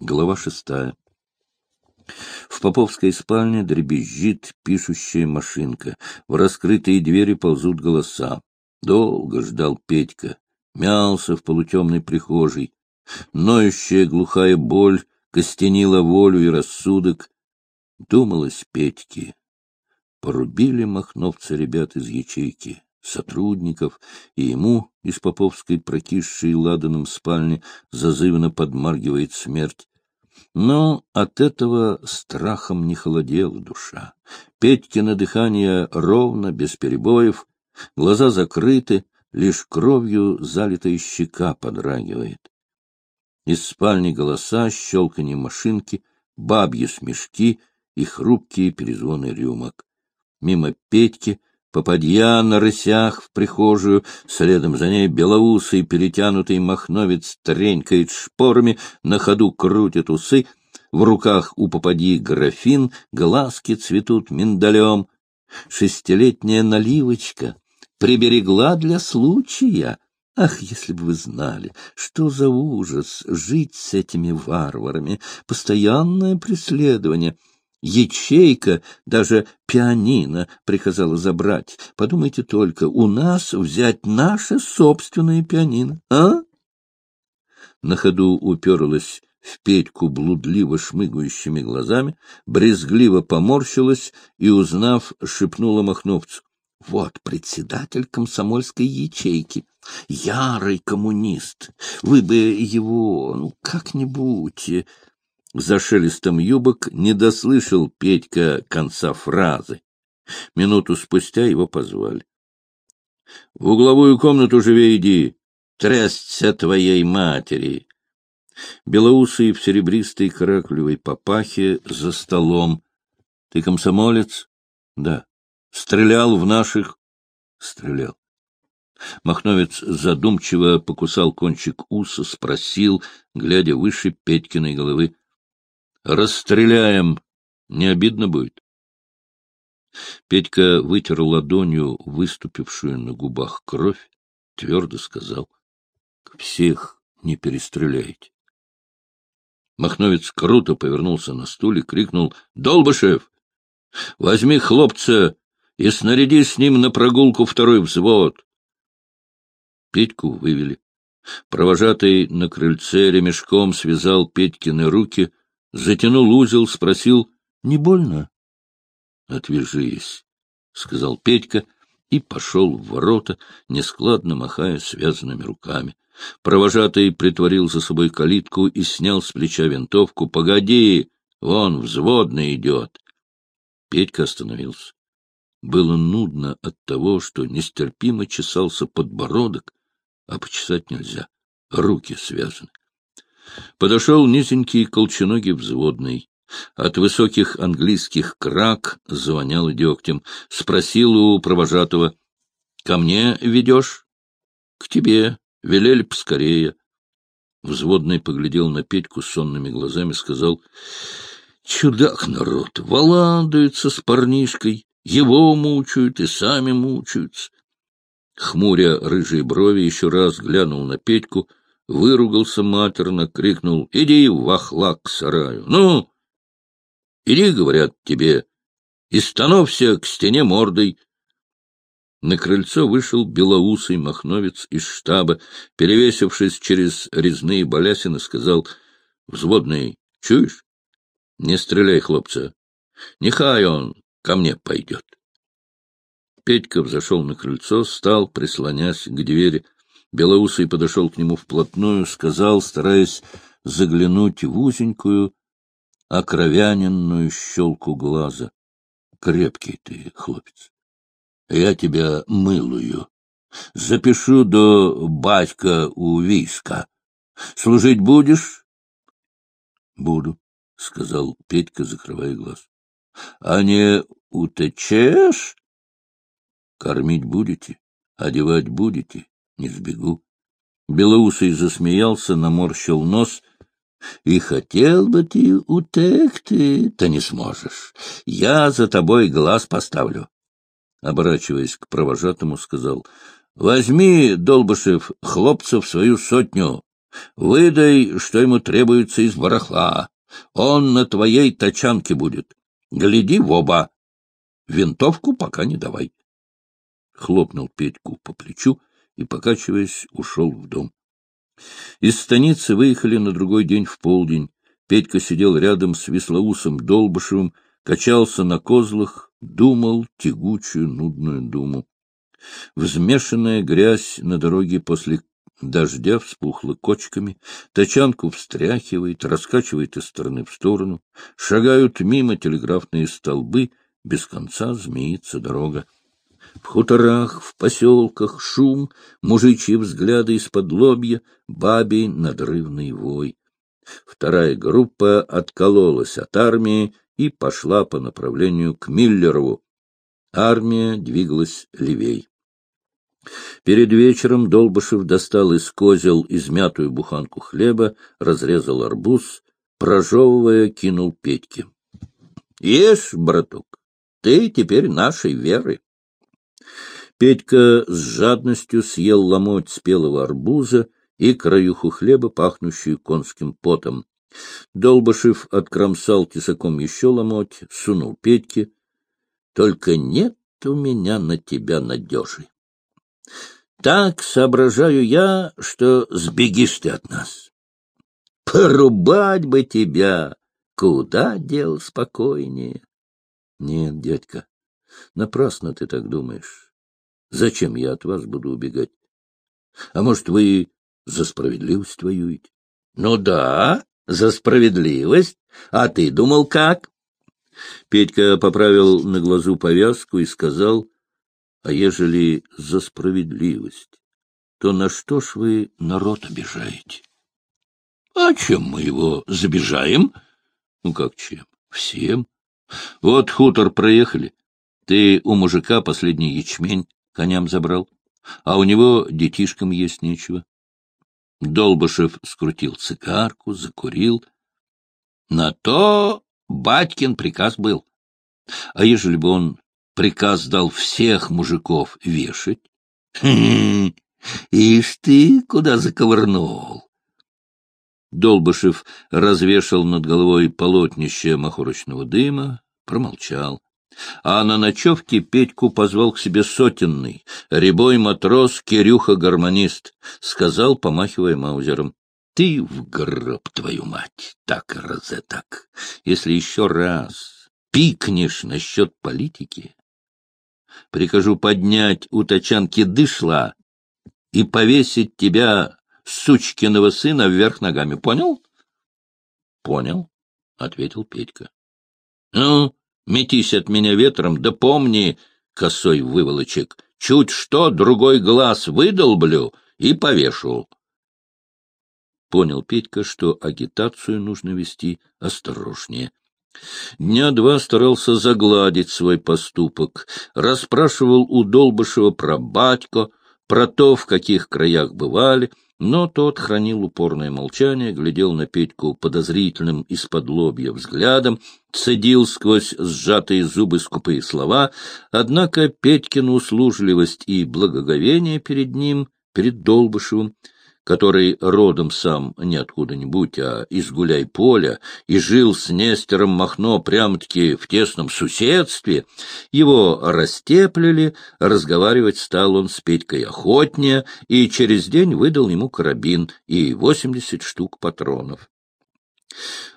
Глава шестая. В поповской спальне дребезжит пишущая машинка. В раскрытые двери ползут голоса. Долго ждал Петька. Мялся в полутемной прихожей. Ноющая глухая боль костенила волю и рассудок. Думалось Петьке. Порубили махновцы ребят из ячейки сотрудников, и ему из поповской прокисшей ладаном спальни зазывно подмаргивает смерть. Но от этого страхом не холодела душа. Петькино дыхание ровно, без перебоев, глаза закрыты, лишь кровью залитая щека подрагивает. Из спальни голоса, щелканье машинки, бабьи смешки и хрупкие перезвоны рюмок. Мимо Петьки — Попадья на рысях в прихожую, следом за ней белоусый перетянутый махновец тренькает шпорами, на ходу крутит усы, в руках у попадьи графин, глазки цветут миндалем. Шестилетняя наливочка приберегла для случая. Ах, если бы вы знали, что за ужас жить с этими варварами, постоянное преследование — ячейка, даже пианино приказала забрать. Подумайте только, у нас взять наше собственное пианино, а? На ходу уперлась в Петьку блудливо шмыгающими глазами, брезгливо поморщилась и, узнав, шепнула Махновцу. — Вот председатель комсомольской ячейки, ярый коммунист. Вы бы его, ну, как-нибудь... За шелестом юбок не дослышал Петька конца фразы. Минуту спустя его позвали. — В угловую комнату живее иди, трясться твоей матери. Белоусый в серебристой каракулевой папахе за столом. — Ты комсомолец? — Да. — Стрелял в наших? — Стрелял. Махновец задумчиво покусал кончик уса, спросил, глядя выше Петькиной головы. Расстреляем. Не обидно будет? Петька вытер ладонью выступившую на губах кровь, твердо сказал. — Всех не перестреляйте. Махновец круто повернулся на стуле, крикнул. — Долбышев! Возьми хлопца и снаряди с ним на прогулку второй взвод. Петьку вывели. Провожатый на крыльце ремешком связал Петькины руки, затянул узел, спросил, — не больно? — Отвяжись, — сказал Петька и пошел в ворота, нескладно махая связанными руками. Провожатый притворил за собой калитку и снял с плеча винтовку. — Погоди, вон взводный идет. Петька остановился. Было нудно от того, что нестерпимо чесался подбородок, а почесать нельзя, руки связаны. Подошел низенький колченогий взводный. От высоких английских крак звонял дегтем. Спросил у провожатого. — Ко мне ведешь? — К тебе. Велели поскорее. Взводный поглядел на Петьку сонными глазами, сказал. — Чудак народ, валандуется с парнишкой. Его мучают и сами мучаются. Хмуря рыжие брови, еще раз глянул на Петьку — выругался матерно, крикнул «Иди в вахлак к сараю! Ну! Иди, говорят тебе, и становься к стене мордой!» На крыльцо вышел белоусый махновец из штаба, перевесившись через резные балясины, сказал «Взводный, чуешь? Не стреляй, хлопца, нехай он ко мне пойдет». Петька взошел на крыльцо, стал, прислонясь к двери, — Белоусый подошел к нему вплотную, сказал, стараясь заглянуть в узенькую, окровяненную щелку глаза. — Крепкий ты, хлопец. Я тебя мылую. Запишу до батька у виска. Служить будешь? — Буду, — сказал Петька, закрывая глаз. — А не утечешь? — Кормить будете, одевать будете, не сбегу. Белоусый засмеялся, наморщил нос. — И хотел бы ты утекты, то не сможешь. Я за тобой глаз поставлю. Оборачиваясь к провожатому, сказал. — Возьми, Долбышев, хлопцев свою сотню. Выдай, что ему требуется из барахла. Он на твоей тачанке будет. Гляди в оба. Винтовку пока не давай. Хлопнул Петьку по плечу и, покачиваясь, ушел в дом. Из станицы выехали на другой день в полдень. Петька сидел рядом с Веслоусом Долбышевым, качался на козлах, думал тягучую, нудную думу. Взмешанная грязь на дороге после дождя вспухла кочками, тачанку встряхивает, раскачивает из стороны в сторону, шагают мимо телеграфные столбы, без конца змеится дорога. В хуторах, в поселках шум, мужичьи взгляды из-под лобья, бабий надрывный вой. Вторая группа откололась от армии и пошла по направлению к Миллерову. Армия двигалась левей. Перед вечером Долбышев достал из козел измятую буханку хлеба, разрезал арбуз, прожевывая, кинул Петьке. — Ешь, браток, ты теперь нашей веры. Петька с жадностью съел ломоть спелого арбуза и краюху хлеба, пахнущую конским потом. Долбышев откромсал тесаком еще ломоть, сунул Петьке. — Только нет у меня на тебя надежи. Так соображаю я, что сбегишь ты от нас. Порубать бы тебя! Куда дел спокойнее? Нет, дядька, напрасно ты так думаешь. Зачем я от вас буду убегать? А может, вы за справедливость воюете? Ну да, за справедливость. А ты думал, как? Петька поправил на глазу повязку и сказал, а ежели за справедливость, то на что ж вы народ обижаете? — А чем мы его забежаем? — Ну как чем? Всем. Вот хутор проехали. Ты у мужика последний ячмень коням забрал, а у него детишкам есть нечего. Долбышев скрутил цигарку, закурил. На то батькин приказ был. А ежели бы он приказ дал всех мужиков вешать. Хм, ишь ты, куда заковырнул? Долбышев развешал над головой полотнище махорочного дыма, промолчал. А на ночевке Петьку позвал к себе сотенный, рябой матрос Кирюха-гармонист, сказал, помахивая маузером. — Ты в гроб, твою мать, так разе так. Если еще раз пикнешь насчет политики, прикажу поднять у тачанки дышла и повесить тебя, сучкиного сына, вверх ногами. Понял? — Понял, — ответил Петька. — Ну, метись от меня ветром, да помни, косой выволочек, чуть что, другой глаз выдолблю и повешу. Понял Петька, что агитацию нужно вести осторожнее. Дня два старался загладить свой поступок, расспрашивал у Долбышева про батько, про то, в каких краях бывали, но тот хранил упорное молчание, глядел на Петьку подозрительным из-под лобья взглядом, цедил сквозь сжатые зубы скупые слова, однако Петькину услужливость и благоговение перед ним, перед Долбышевым, который родом сам не откуда-нибудь, а из гуляй-поля, и жил с Нестером Махно прямо-таки в тесном соседстве, его растеплили, разговаривать стал он с Петькой охотнее, и через день выдал ему карабин и восемьдесят штук патронов.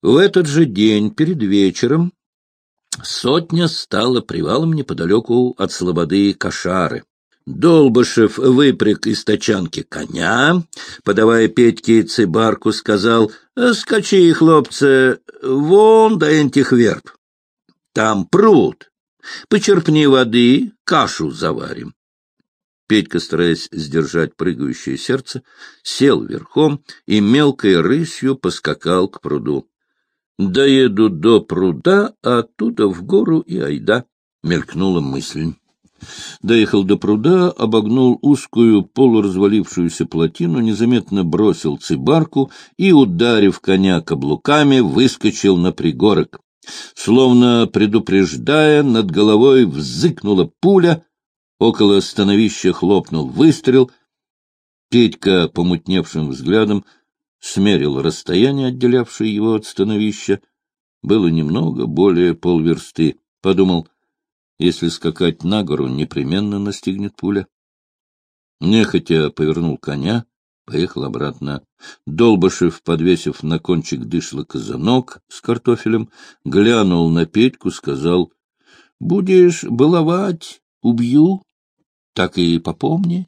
В этот же день, перед вечером, сотня стала привалом неподалеку от слободы Кошары. Долбышев выпряг из тачанки коня, подавая Петьке цибарку, сказал, «Скачи, хлопцы, вон до этих верб. Там пруд. Почерпни воды, кашу заварим». Петька, стараясь сдержать прыгающее сердце, сел верхом и мелкой рысью поскакал к пруду. «Доеду до пруда, а оттуда в гору и айда», — мелькнула мысль. Доехал до пруда, обогнул узкую полуразвалившуюся плотину, незаметно бросил цибарку и, ударив коня каблуками, выскочил на пригорок. Словно предупреждая, над головой взыкнула пуля, около становища хлопнул выстрел. Петька, помутневшим взглядом, смерил расстояние, отделявшее его от становища. Было немного, более полверсты. Подумал, если скакать на гору, непременно настигнет пуля. Нехотя повернул коня, поехал обратно. Долбашев, подвесив на кончик дышла казанок с картофелем, глянул на Петьку, сказал, — Будешь баловать, убью, так и попомни.